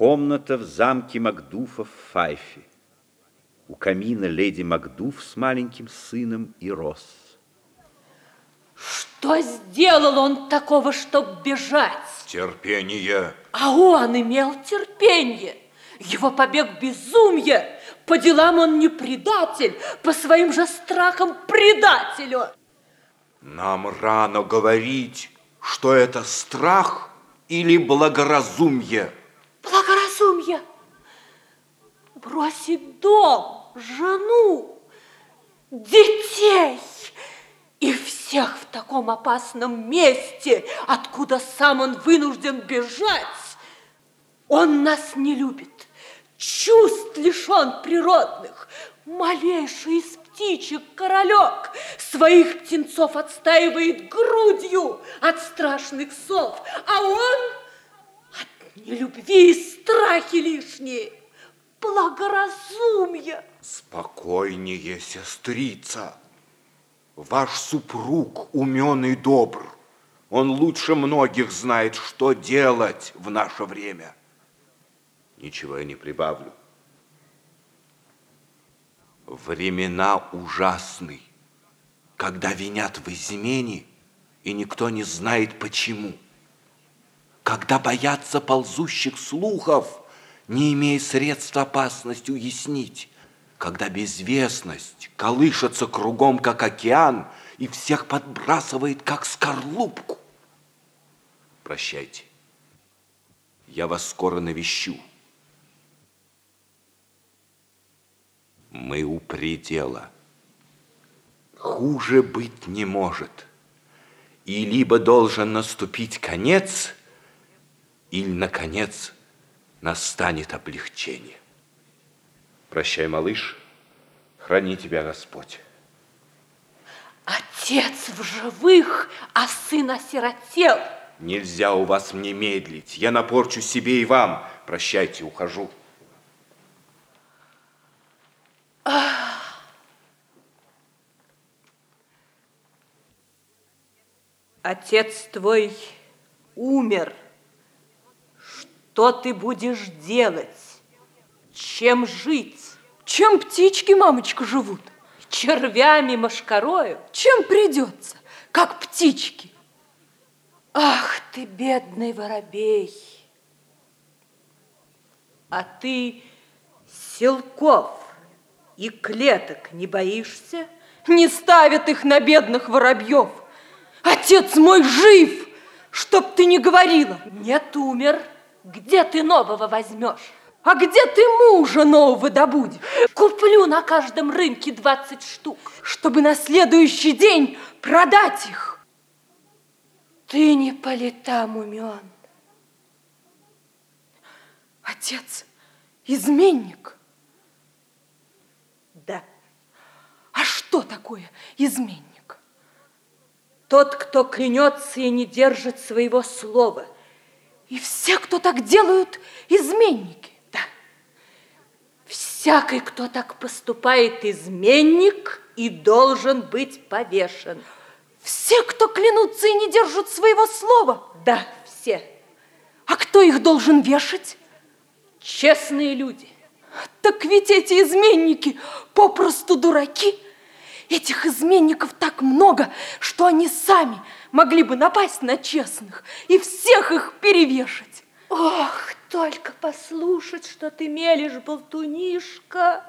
Комната в замке Макдуфа в Файфе. У камина леди Макдуф с маленьким сыном и Росс. Что сделал он такого, чтоб бежать? Терпение. А он имел терпение. Его побег безумие. По делам он не предатель, по своим же страхам предателю. Нам рано говорить, что это страх или благоразумие. Благоразумие. Бросить дом, жену, детей и всех в таком опасном месте, откуда сам он вынужден бежать. Он нас не любит, чувств лишен природных, малейший из птичек королек своих птенцов отстаивает грудью от страшных сов, а он от нелюбви и страхи лишние, благоразумие. Спокойнее, сестрица. Ваш супруг умен и добр. Он лучше многих знает, что делать в наше время. Ничего я не прибавлю. Времена ужасны, когда винят в измене, и никто не знает почему. Когда боятся ползущих слухов, не имея средств опасность уяснить. Когда безвестность колышется кругом, как океан, и всех подбрасывает, как скорлупку. Прощайте. Я вас скоро навещу. Мы у предела. Хуже быть не может. И либо должен наступить конец, или, наконец, настанет облегчение. Прощай, малыш. Храни тебя Господь. Отец в живых, а сын осиротел. Нельзя у вас мне медлить. Я напорчу себе и вам. Прощайте, ухожу. Отец твой умер. Что ты будешь делать? Чем жить? Чем птички, мамочка, живут? Червями, мошкарою? Чем придется, как птички? Ах ты, бедный воробей! А ты силков и клеток не боишься? Не ставят их на бедных воробьев. Отец мой жив, чтоб ты не говорила. Нет, умер. Где ты нового возьмешь? А где ты мужа нового добудешь? Куплю на каждом рынке 20 штук. Чтобы на следующий день продать их. Ты не по летам умен. Отец изменник. Да. А что такое изменник? Тот, кто клянется и не держит своего слова. И все, кто так делают, изменники. Да. Всякий, кто так поступает, изменник и должен быть повешен. Все, кто клянутся и не держат своего слова? Да, все. А кто их должен вешать? Честные люди. Так ведь эти изменники попросту дураки. Этих изменников так много, что они сами могли бы напасть на честных и всех их перевешать. Ох, только послушать, что ты мелешь, болтунишка.